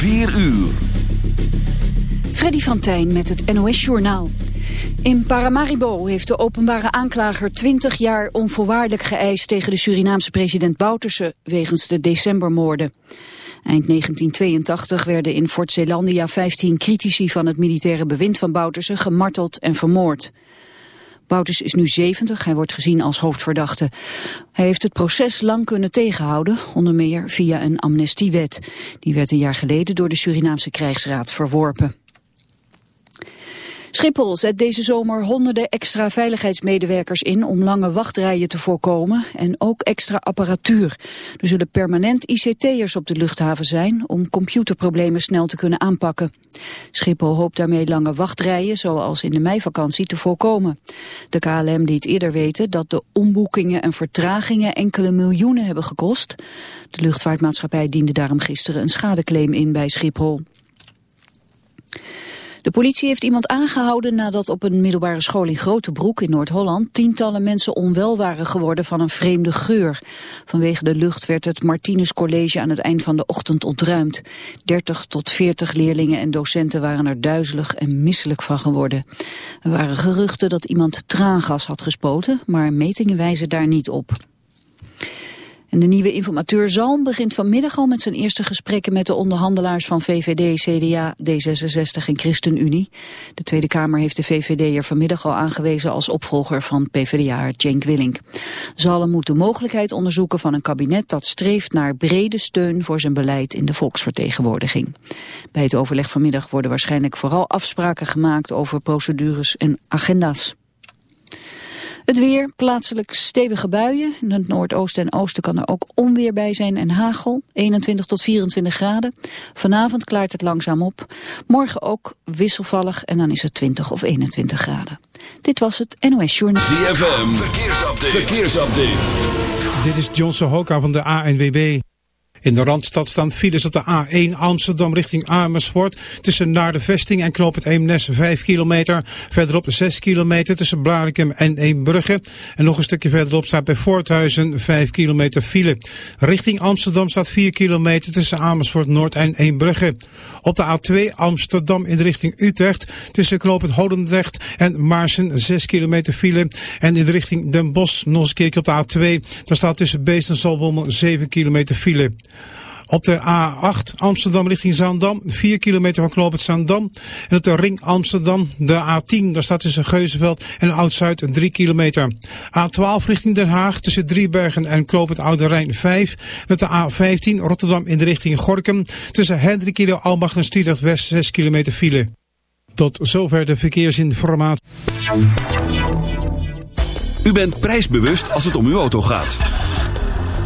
4 uur. Freddy van Tijn met het NOS-journaal. In Paramaribo heeft de openbare aanklager 20 jaar onvoorwaardelijk geëist tegen de Surinaamse president Bouterse wegens de decembermoorden. Eind 1982 werden in Fort Zeelandia 15 critici van het militaire bewind van Bouterse gemarteld en vermoord. Bouters is nu 70, hij wordt gezien als hoofdverdachte. Hij heeft het proces lang kunnen tegenhouden, onder meer via een amnestiewet. Die werd een jaar geleden door de Surinaamse krijgsraad verworpen. Schiphol zet deze zomer honderden extra veiligheidsmedewerkers in om lange wachtrijen te voorkomen en ook extra apparatuur. Er zullen permanent ICT'ers op de luchthaven zijn om computerproblemen snel te kunnen aanpakken. Schiphol hoopt daarmee lange wachtrijen, zoals in de meivakantie, te voorkomen. De KLM liet eerder weten dat de omboekingen en vertragingen enkele miljoenen hebben gekost. De luchtvaartmaatschappij diende daarom gisteren een schadeclaim in bij Schiphol. De politie heeft iemand aangehouden nadat op een middelbare school in Grotebroek in Noord-Holland tientallen mensen onwel waren geworden van een vreemde geur. Vanwege de lucht werd het Martinus College aan het eind van de ochtend ontruimd. 30 tot 40 leerlingen en docenten waren er duizelig en misselijk van geworden. Er waren geruchten dat iemand traangas had gespoten, maar metingen wijzen daar niet op. En de nieuwe informateur Zalm begint vanmiddag al met zijn eerste gesprekken met de onderhandelaars van VVD, CDA, D66 en ChristenUnie. De Tweede Kamer heeft de VVD er vanmiddag al aangewezen als opvolger van PvdA Cenk Willink. Zalm moet de mogelijkheid onderzoeken van een kabinet dat streeft naar brede steun voor zijn beleid in de volksvertegenwoordiging. Bij het overleg vanmiddag worden waarschijnlijk vooral afspraken gemaakt over procedures en agenda's. Het weer, plaatselijk stevige buien. In het noordoosten en oosten kan er ook onweer bij zijn en hagel. 21 tot 24 graden. Vanavond klaart het langzaam op. Morgen ook wisselvallig en dan is het 20 of 21 graden. Dit was het NOS Journal. ZFM, verkeersupdate. verkeersupdate. Dit is Johnson Hoka van de ANWB. In de Randstad staan files op de A1 Amsterdam richting Amersfoort. Tussen naar de vesting en knoop het Eemnes 5 kilometer. Verderop 6 kilometer tussen Blarikum en Eembrugge. En nog een stukje verderop staat bij Voorthuizen 5 kilometer file. Richting Amsterdam staat 4 kilometer tussen Amersfoort Noord en Eembrugge. Op de A2 Amsterdam in de richting Utrecht. Tussen knoop het en Maarsen 6 kilometer file. En in de richting Den Bosch nog eens een keertje op de A2. Daar staat tussen Beest en Zalbommel 7 kilometer file. Op de A8 Amsterdam richting Zaandam, 4 kilometer van knooppunt Zaandam. En op de ring Amsterdam, de A10, daar staat tussen Geuzenveld en Oud-Zuid 3 kilometer. A12 richting Den Haag tussen Driebergen en knooppunt Oude Rijn 5. En op de A15 Rotterdam in de richting Gorkum tussen Hendrikilo, Almacht en Stiedrecht West 6 kilometer file. Tot zover de verkeersinformatie. U bent prijsbewust als het om uw auto gaat.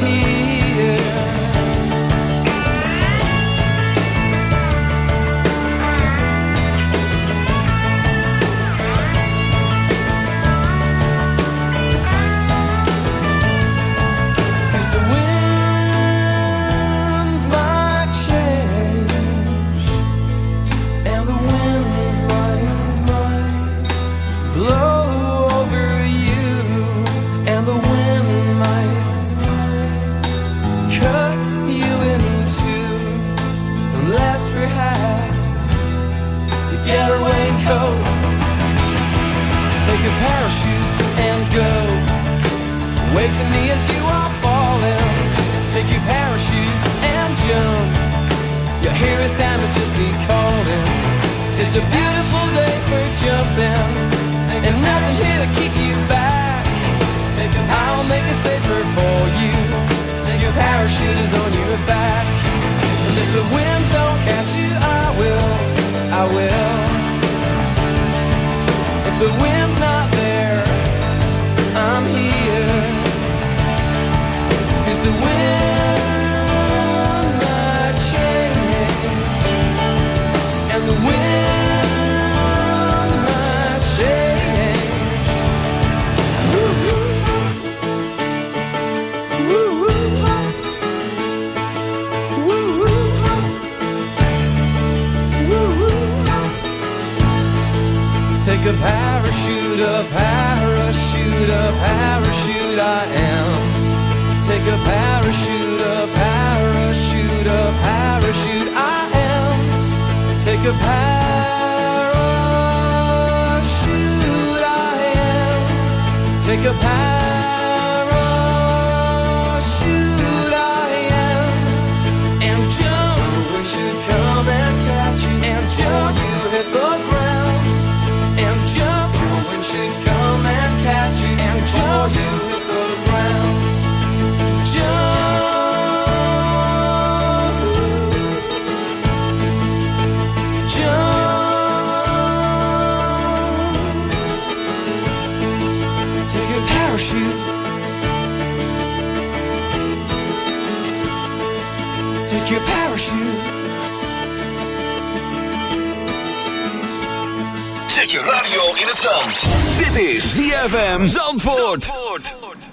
here. like a parachute I am. Take a parachute. in het zand. Dit is ZFM Zandvoort. Zandvoort.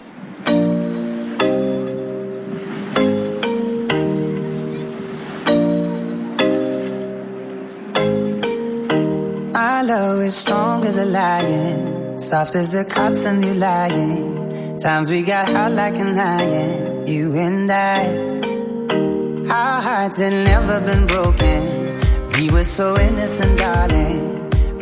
Our love is strong as a lion, soft as the cotton you lying. Times we got hot like an iron, you and I. Our hearts had never been broken. We were so innocent, darling.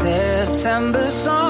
September song.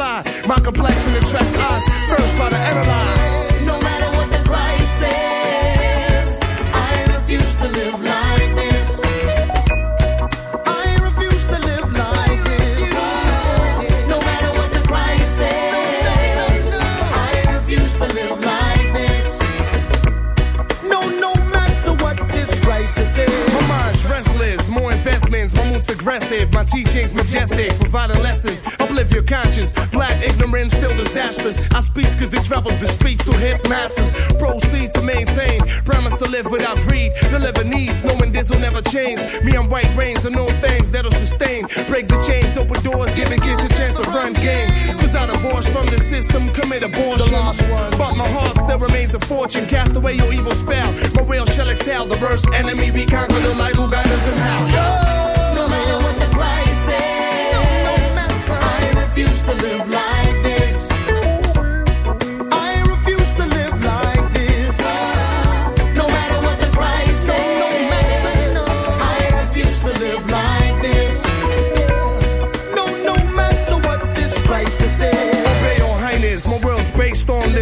To I speak cause they travels the streets to hit masses. Proceed to maintain, promise to live without greed, deliver needs, knowing this will never change. Me and white brains are known things that'll sustain. Break the chains, open doors, giving kids a chance to run game. Cause I divorced from the system, commit abortion. But my heart still remains a fortune. Cast away your evil spell. My will shall exhale the worst enemy. We conquer the light who guide us and how. No matter what the price is, I refuse to live like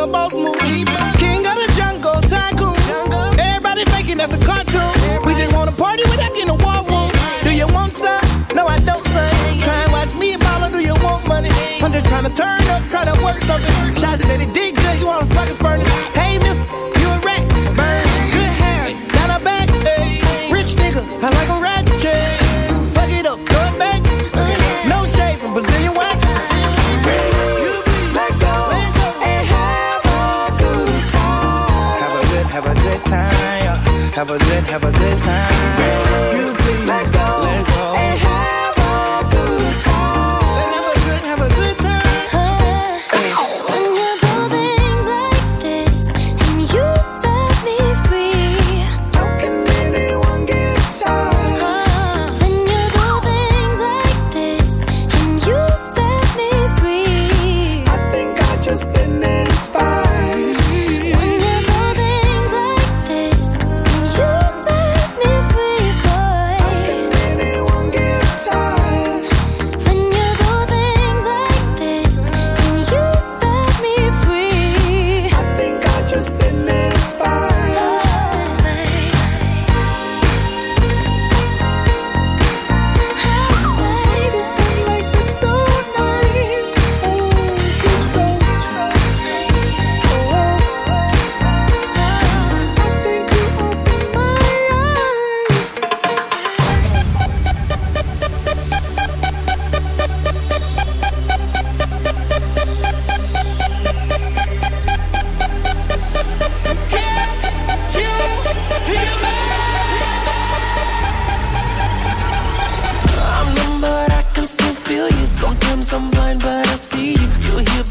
with boss move.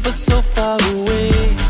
But so far away.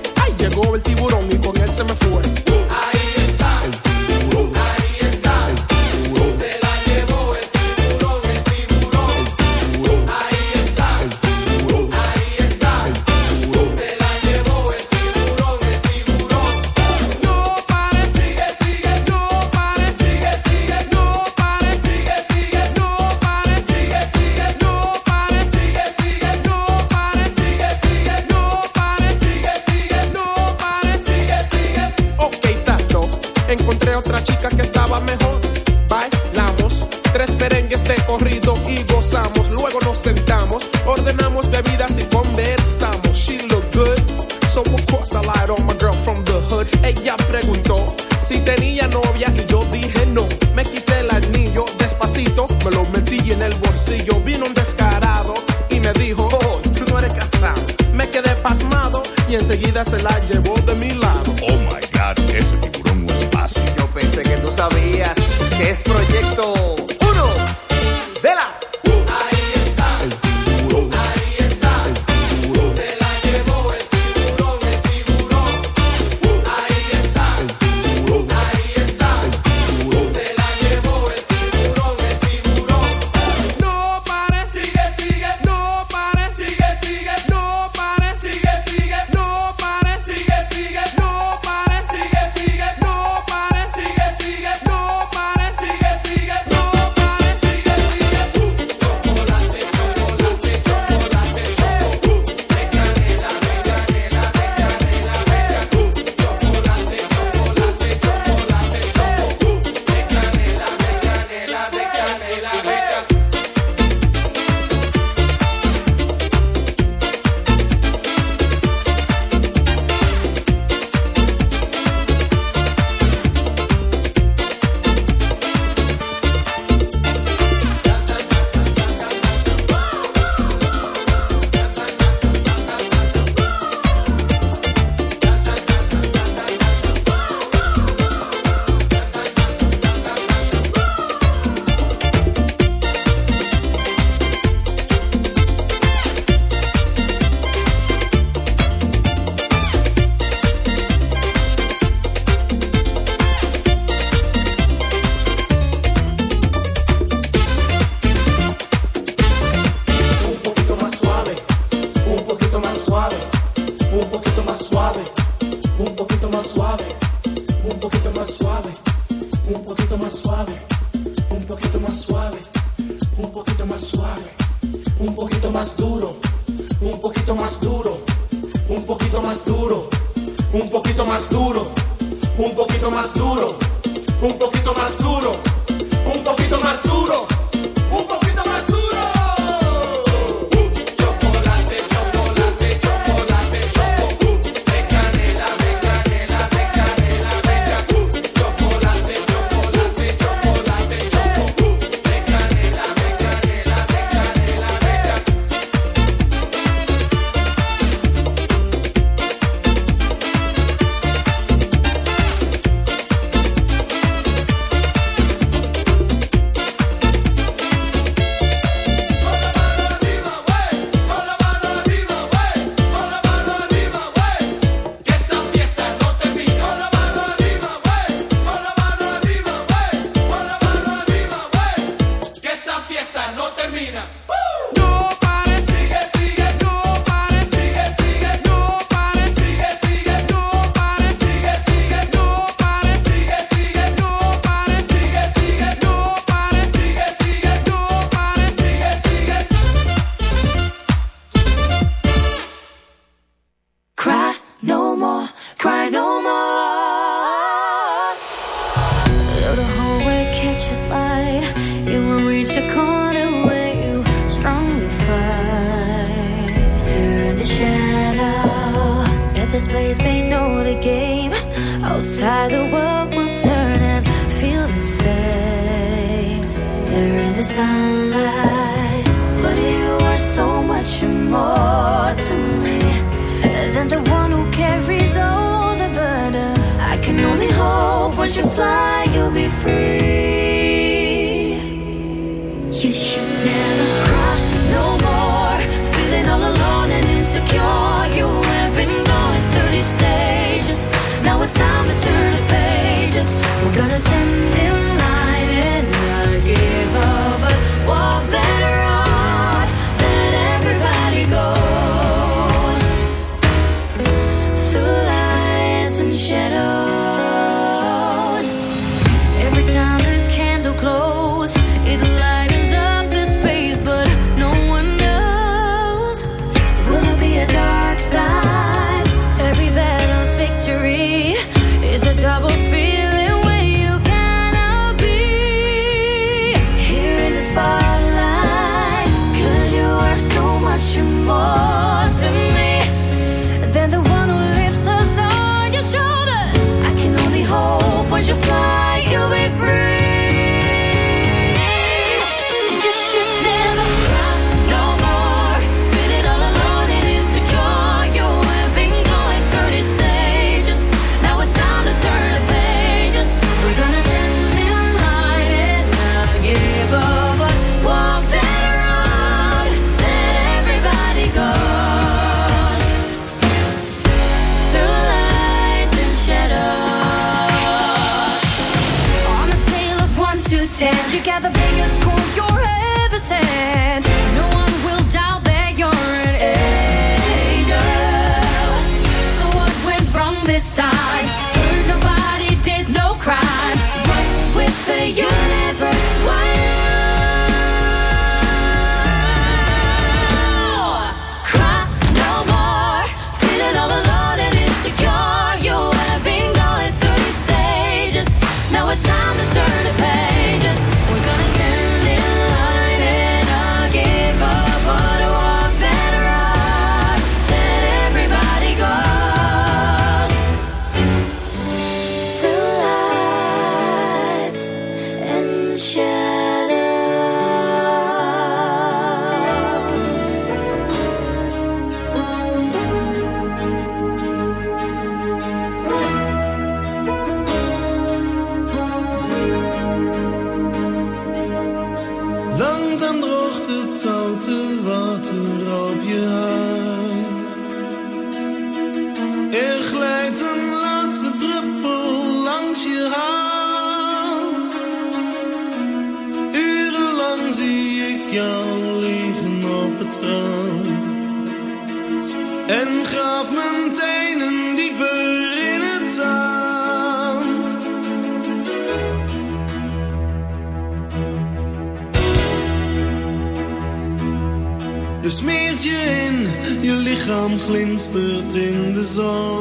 de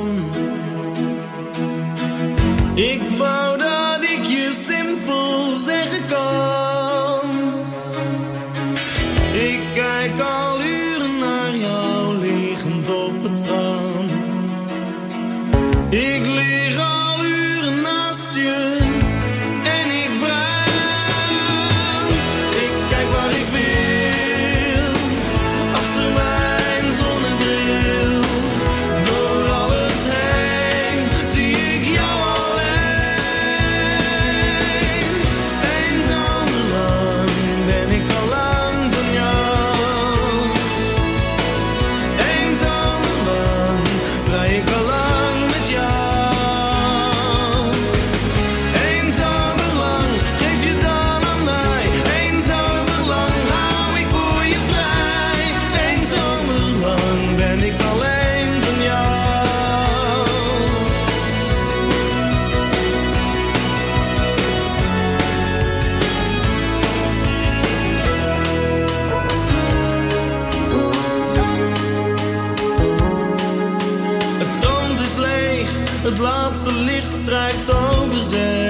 licht strijkt over zee.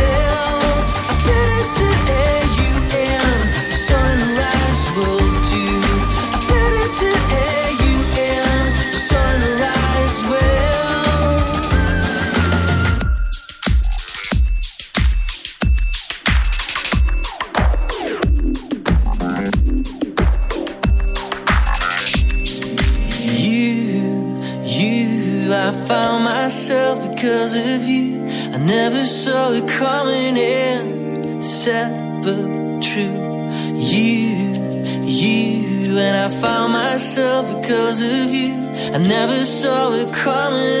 saw it coming